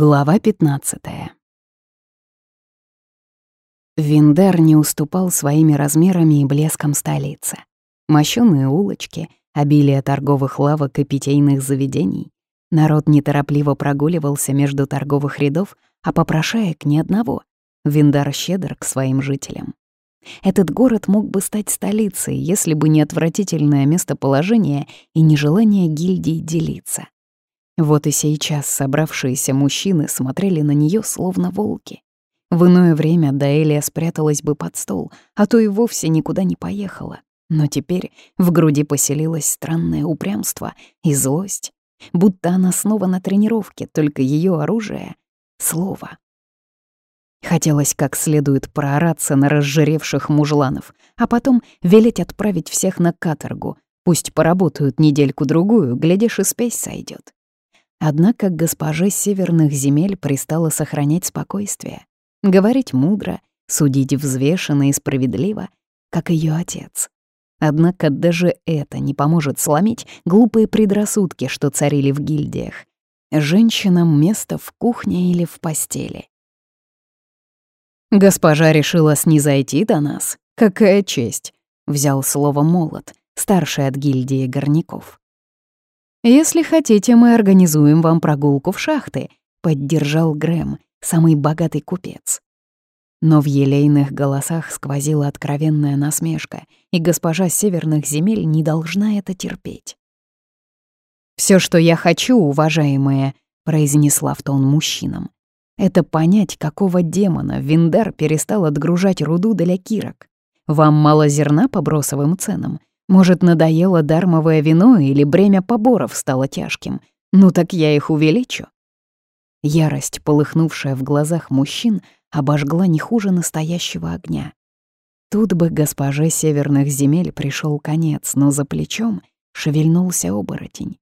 Глава 15 Виндер не уступал своими размерами и блеском столицы. Мощёные улочки, обилие торговых лавок и питейных заведений. Народ неторопливо прогуливался между торговых рядов, а попрошаек ни одного. Виндар щедр к своим жителям. Этот город мог бы стать столицей, если бы не отвратительное местоположение и нежелание гильдии делиться. Вот и сейчас собравшиеся мужчины смотрели на нее словно волки. В иное время Даэлия спряталась бы под стол, а то и вовсе никуда не поехала. Но теперь в груди поселилось странное упрямство и злость, будто она снова на тренировке, только ее оружие — слово. Хотелось как следует проораться на разжиревших мужланов, а потом велеть отправить всех на каторгу. Пусть поработают недельку-другую, глядишь, и спесь сойдет. Однако госпоже северных земель пристало сохранять спокойствие, говорить мудро, судить взвешенно и справедливо, как ее отец. Однако даже это не поможет сломить глупые предрассудки, что царили в гильдиях. Женщинам место в кухне или в постели. «Госпожа решила снизойти до нас? Какая честь!» — взял слово молот, старший от гильдии горняков. «Если хотите, мы организуем вам прогулку в шахты», — поддержал Грэм, самый богатый купец. Но в елейных голосах сквозила откровенная насмешка, и госпожа северных земель не должна это терпеть. Все, что я хочу, уважаемые», — произнесла в тон мужчинам, «это понять, какого демона Виндар перестал отгружать руду для кирок. Вам мало зерна по бросовым ценам, может, надоело дармовое вино или бремя поборов стало тяжким? Ну так я их увеличу. Ярость, полыхнувшая в глазах мужчин, обожгла не хуже настоящего огня. Тут бы госпоже северных земель пришел конец, но за плечом шевельнулся оборотень.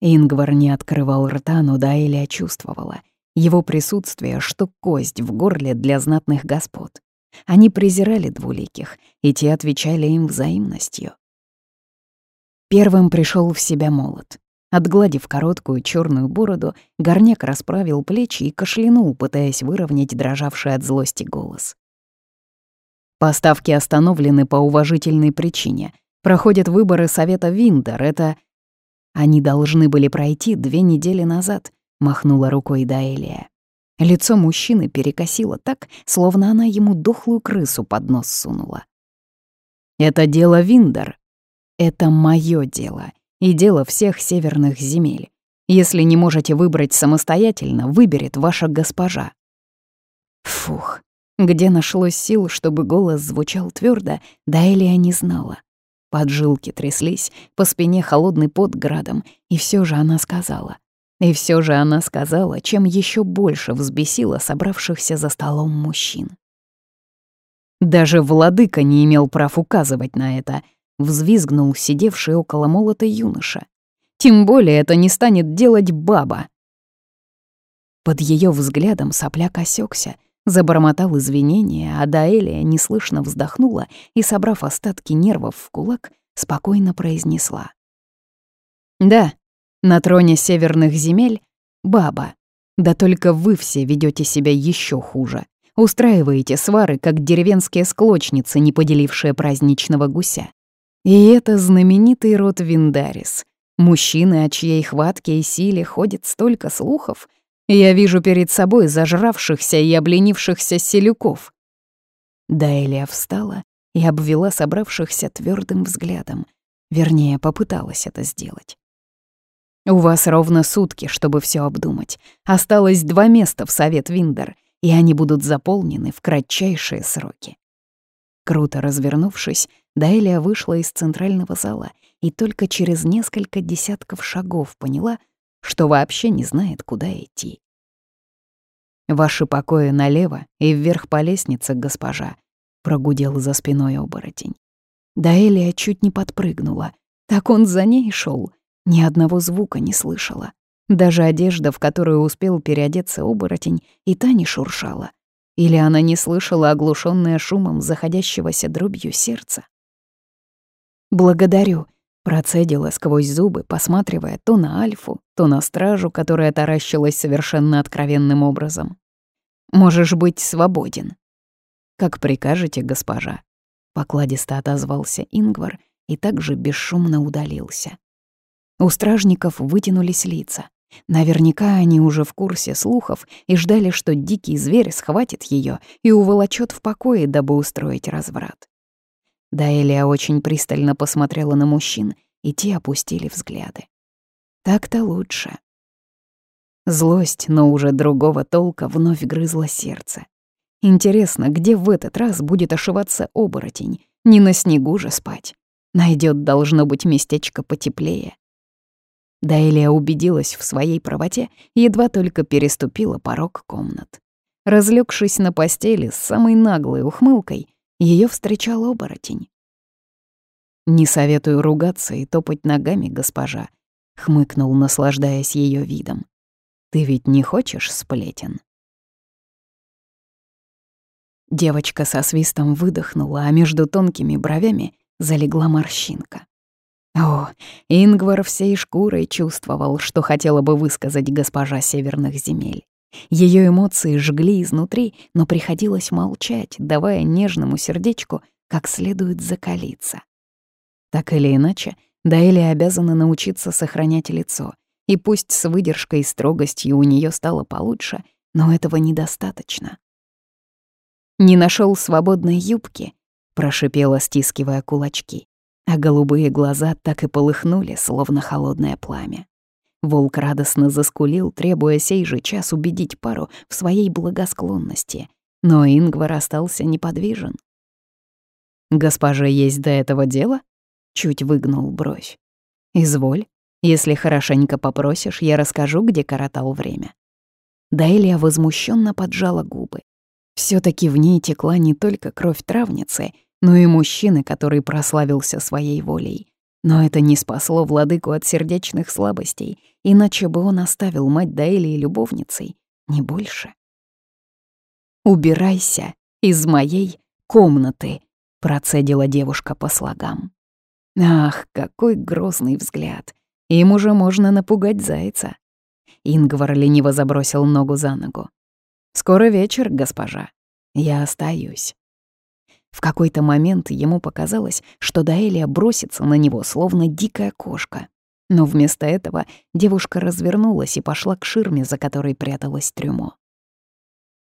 Ингвар не открывал рта, но Даэлия чувствовала. Его присутствие, что кость в горле для знатных господ. Они презирали двуликих, и те отвечали им взаимностью. Первым пришел в себя молот. Отгладив короткую черную бороду, горняк расправил плечи и кашлянул, пытаясь выровнять дрожавший от злости голос. Поставки остановлены по уважительной причине. Проходят выборы Совета Виндер. Это... Они должны были пройти две недели назад, махнула рукой Даэлия. Лицо мужчины перекосило так, словно она ему дохлую крысу под нос сунула. «Это дело Виндер», это мое дело и дело всех северных земель. Если не можете выбрать самостоятельно, выберет ваша госпожа. Фух, где нашлось сил, чтобы голос звучал твердо, да Элия не знала. Поджилки тряслись, по спине холодный пот градом, и все же она сказала. И все же она сказала, чем еще больше взбесила собравшихся за столом мужчин. Даже владыка не имел прав указывать на это — взвизгнул сидевший около молота юноша. «Тем более это не станет делать баба!» Под ее взглядом сопляк осекся, забормотал извинения, а Даэлия неслышно вздохнула и, собрав остатки нервов в кулак, спокойно произнесла. «Да, на троне северных земель — баба. Да только вы все ведете себя еще хуже. Устраиваете свары, как деревенские склочницы, не поделившие праздничного гуся. И это знаменитый род Виндарис. Мужчины, о чьей хватке и силе ходит столько слухов. Я вижу перед собой зажравшихся и обленившихся селюков. Даэлия встала и обвела собравшихся твердым взглядом. Вернее, попыталась это сделать. «У вас ровно сутки, чтобы все обдумать. Осталось два места в Совет Виндер, и они будут заполнены в кратчайшие сроки». Круто развернувшись, Дайлия вышла из центрального зала и только через несколько десятков шагов поняла, что вообще не знает, куда идти. «Ваши покои налево и вверх по лестнице, госпожа», — прогудел за спиной оборотень. Даэлия чуть не подпрыгнула. Так он за ней шел, ни одного звука не слышала. Даже одежда, в которую успел переодеться оборотень, и та не шуршала. Или она не слышала оглушенное шумом заходящегося дробью сердца? «Благодарю», Процедила сквозь зубы, посматривая то на Альфу, то на стражу, которая таращилась совершенно откровенным образом. «Можешь быть свободен». «Как прикажете, госпожа», — покладисто отозвался Ингвар и также бесшумно удалился. У стражников вытянулись лица. Наверняка они уже в курсе слухов и ждали, что дикий зверь схватит ее и уволочет в покое, дабы устроить разврат. Даэлия очень пристально посмотрела на мужчин, и те опустили взгляды. Так-то лучше. Злость, но уже другого толка, вновь грызла сердце. Интересно, где в этот раз будет ошиваться оборотень? Не на снегу же спать. Найдет должно быть местечко потеплее. Даэлия убедилась в своей правоте, едва только переступила порог комнат. Разлегшись на постели с самой наглой ухмылкой, ее встречал оборотень. «Не советую ругаться и топать ногами, госпожа», — хмыкнул, наслаждаясь ее видом. «Ты ведь не хочешь сплетен?» Девочка со свистом выдохнула, а между тонкими бровями залегла морщинка. О, Ингвар всей шкурой чувствовал, что хотела бы высказать госпожа северных земель. Ее эмоции жгли изнутри, но приходилось молчать, давая нежному сердечку как следует закалиться. Так или иначе, Даэли обязана научиться сохранять лицо, и пусть с выдержкой и строгостью у нее стало получше, но этого недостаточно. «Не нашел свободной юбки», — прошипела, стискивая кулачки, а голубые глаза так и полыхнули, словно холодное пламя. Волк радостно заскулил, требуя сей же час убедить пару в своей благосклонности, но Ингвар остался неподвижен. «Госпоже есть до этого дело?» — чуть выгнул бровь. «Изволь, если хорошенько попросишь, я расскажу, где коротал время». Даэлия возмущенно поджала губы. все таки в ней текла не только кровь травницы, но и мужчины, который прославился своей волей. Но это не спасло владыку от сердечных слабостей, иначе бы он оставил мать Даэлии любовницей, не больше. «Убирайся из моей комнаты», — процедила девушка по слогам. Ах, какой грозный взгляд. Им уже можно напугать зайца. Ингвар лениво забросил ногу за ногу. «Скоро вечер, госпожа. Я остаюсь». В какой-то момент ему показалось, что Даэлия бросится на него, словно дикая кошка. Но вместо этого девушка развернулась и пошла к ширме, за которой пряталась трюмо.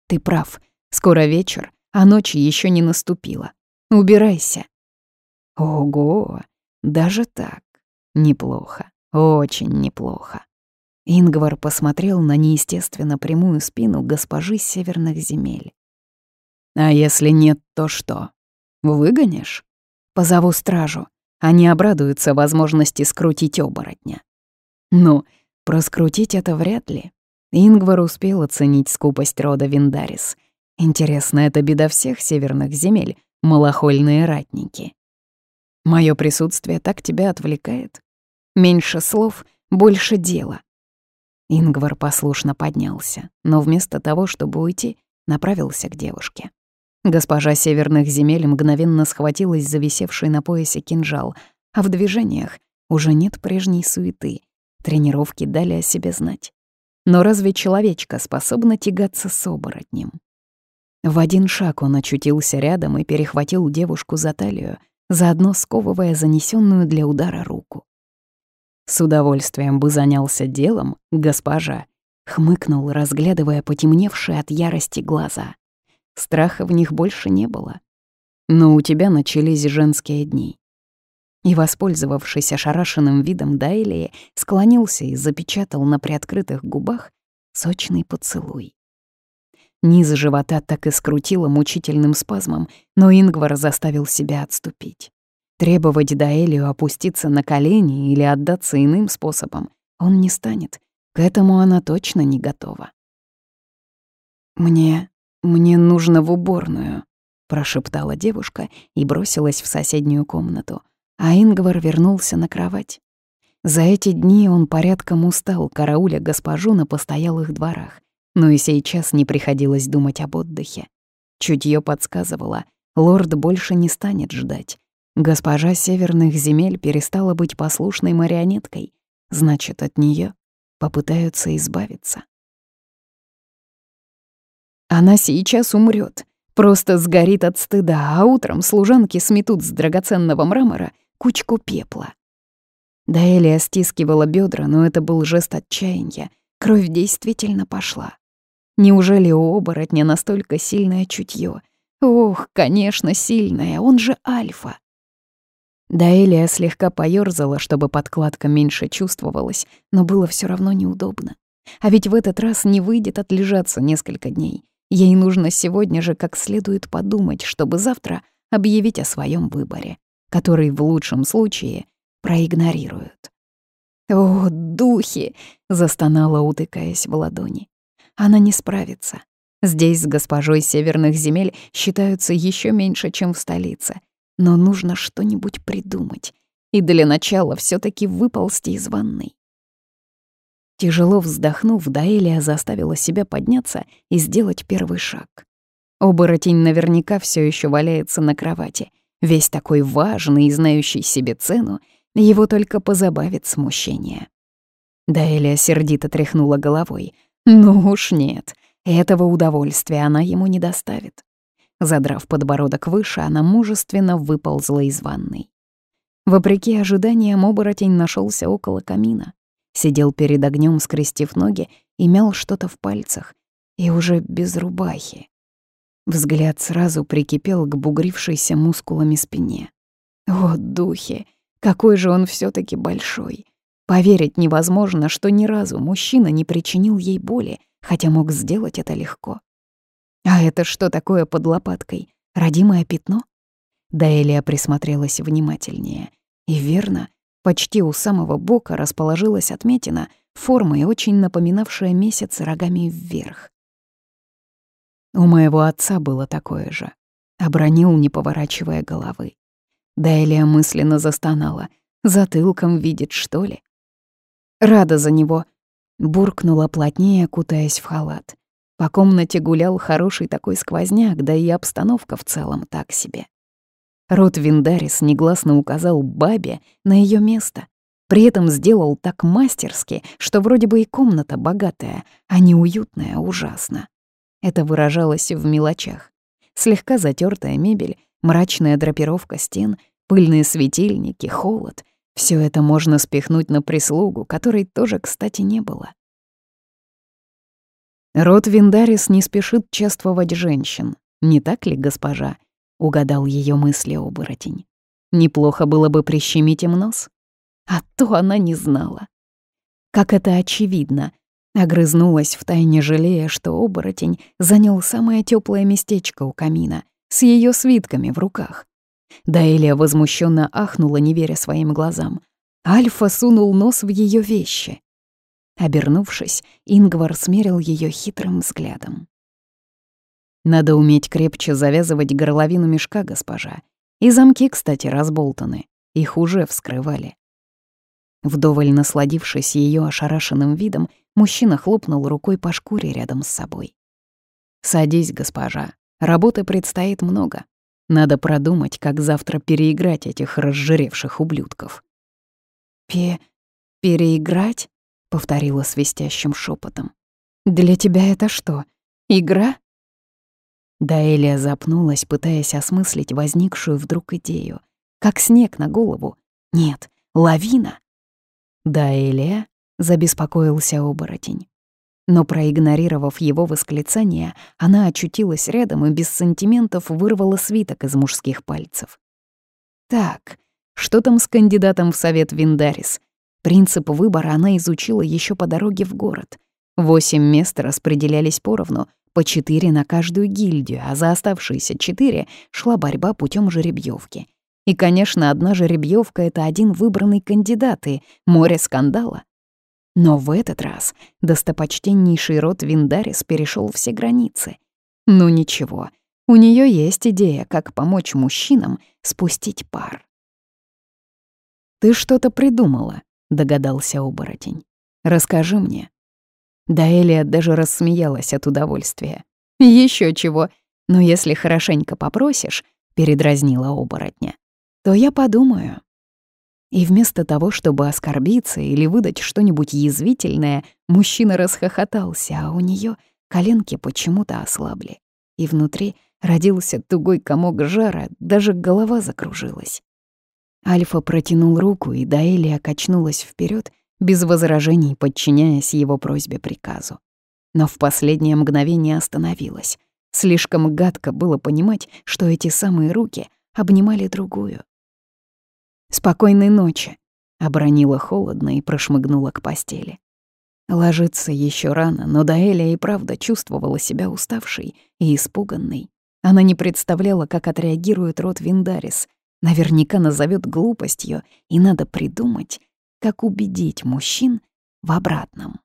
«Ты прав. Скоро вечер, а ночи еще не наступила. Убирайся». «Ого! Даже так. Неплохо. Очень неплохо». Ингвар посмотрел на неестественно прямую спину госпожи северных земель. А если нет, то что? Выгонишь? Позову стражу. Они обрадуются возможности скрутить оборотня. Ну, проскрутить это вряд ли. Ингвар успел оценить скупость рода Виндарис. Интересно, это беда всех северных земель, малохольные ратники. Моё присутствие так тебя отвлекает? Меньше слов, больше дела. Ингвар послушно поднялся, но вместо того, чтобы уйти, направился к девушке. Госпожа северных земель мгновенно схватилась за висевший на поясе кинжал, а в движениях уже нет прежней суеты. Тренировки дали о себе знать. Но разве человечка способна тягаться с оборотнем? В один шаг он очутился рядом и перехватил девушку за талию, заодно сковывая занесенную для удара руку. «С удовольствием бы занялся делом, госпожа», — хмыкнул, разглядывая потемневшие от ярости глаза. Страха в них больше не было. Но у тебя начались женские дни. И, воспользовавшись ошарашенным видом Дайлии, склонился и запечатал на приоткрытых губах сочный поцелуй. Низ живота так и скрутило мучительным спазмом, но Ингвар заставил себя отступить. Требовать Даэлию опуститься на колени или отдаться иным способом он не станет. К этому она точно не готова. «Мне «Мне нужно в уборную», — прошептала девушка и бросилась в соседнюю комнату, а Ингвар вернулся на кровать. За эти дни он порядком устал, карауля госпожу на постоялых дворах, но и сейчас не приходилось думать об отдыхе. Чутье подсказывало, лорд больше не станет ждать. Госпожа северных земель перестала быть послушной марионеткой, значит, от нее попытаются избавиться. Она сейчас умрет, просто сгорит от стыда, а утром служанки сметут с драгоценного мрамора кучку пепла. Даэлия стискивала бедра, но это был жест отчаяния. Кровь действительно пошла. Неужели у оборотня настолько сильное чутье? Ох, конечно, сильное, он же альфа. Даэлия слегка поёрзала, чтобы подкладка меньше чувствовалась, но было все равно неудобно. А ведь в этот раз не выйдет отлежаться несколько дней. Ей нужно сегодня же как следует подумать, чтобы завтра объявить о своем выборе, который в лучшем случае проигнорируют. «О, духи!» — застонала, утыкаясь в ладони. «Она не справится. Здесь с госпожой северных земель считаются еще меньше, чем в столице — но нужно что-нибудь придумать. И для начала все таки выползти из ванной. Тяжело вздохнув, Даэлия заставила себя подняться и сделать первый шаг. Оборотень наверняка все еще валяется на кровати. Весь такой важный и знающий себе цену, его только позабавит смущение. Даэлия сердито тряхнула головой. «Ну уж нет, этого удовольствия она ему не доставит». Задрав подбородок выше, она мужественно выползла из ванной. Вопреки ожиданиям, оборотень нашелся около камина. Сидел перед огнем, скрестив ноги, и мял что-то в пальцах. И уже без рубахи. Взгляд сразу прикипел к бугрившейся мускулами спине. О, духи! Какой же он все таки большой! Поверить невозможно, что ни разу мужчина не причинил ей боли, хотя мог сделать это легко. А это что такое под лопаткой? Родимое пятно? Даэлия присмотрелась внимательнее. И верно, почти у самого бока расположилась отметина, формой очень напоминавшая месяц рогами вверх. У моего отца было такое же. Обронил, не поворачивая головы. Даэлия мысленно застонала. Затылком видит, что ли? Рада за него. Буркнула плотнее, кутаясь в халат. По комнате гулял хороший такой сквозняк, да и обстановка в целом так себе. Рот Виндарис негласно указал бабе на ее место. При этом сделал так мастерски, что вроде бы и комната богатая, а не уютная ужасно. Это выражалось в мелочах. Слегка затертая мебель, мрачная драпировка стен, пыльные светильники, холод — все это можно спихнуть на прислугу, которой тоже, кстати, не было. Род Виндарис не спешит чествовать женщин, не так ли, госпожа? Угадал ее мысли оборотень. Неплохо было бы прищемить им нос. А то она не знала. Как это очевидно, огрызнулась втайне жалея, что оборотень занял самое теплое местечко у камина с ее свитками в руках. Даэлия возмущенно ахнула, не веря своим глазам. Альфа сунул нос в ее вещи. Обернувшись, Ингвар смерил ее хитрым взглядом. «Надо уметь крепче завязывать горловину мешка, госпожа. И замки, кстати, разболтаны. Их уже вскрывали». Вдоволь насладившись ее ошарашенным видом, мужчина хлопнул рукой по шкуре рядом с собой. «Садись, госпожа. Работы предстоит много. Надо продумать, как завтра переиграть этих разжиревших ублюдков». «Пе... переиграть?» повторила свистящим шепотом. Для тебя это что, игра? Даэлия запнулась, пытаясь осмыслить возникшую вдруг идею. Как снег на голову. Нет, лавина. Даэлия забеспокоился оборотень. Но проигнорировав его восклицание, она очутилась рядом и без сантиментов вырвала свиток из мужских пальцев. «Так, что там с кандидатом в совет Виндарис? Принцип выбора она изучила еще по дороге в город. Восемь мест распределялись поровну, по четыре на каждую гильдию, а за оставшиеся четыре шла борьба путем жеребьевки. И, конечно, одна жеребьевка — это один выбранный кандидат и море скандала. Но в этот раз достопочтеннейший род Виндарис перешел все границы. Ну ничего, у нее есть идея, как помочь мужчинам спустить пар. «Ты что-то придумала», догадался оборотень. «Расскажи мне». Даэлия даже рассмеялась от удовольствия. Еще чего, но если хорошенько попросишь», — передразнила оборотня. то я подумаю». И вместо того, чтобы оскорбиться или выдать что-нибудь язвительное, мужчина расхохотался, а у нее коленки почему-то ослабли. И внутри родился тугой комок жара, даже голова закружилась. Альфа протянул руку, и Даэлия качнулась вперед, без возражений подчиняясь его просьбе-приказу. Но в последнее мгновение остановилась. Слишком гадко было понимать, что эти самые руки обнимали другую. «Спокойной ночи», — обронила холодно и прошмыгнула к постели. Ложиться еще рано, но Даэля и правда чувствовала себя уставшей и испуганной. Она не представляла, как отреагирует род Виндарис. Наверняка назовет глупостью, и надо придумать, как убедить мужчин в обратном.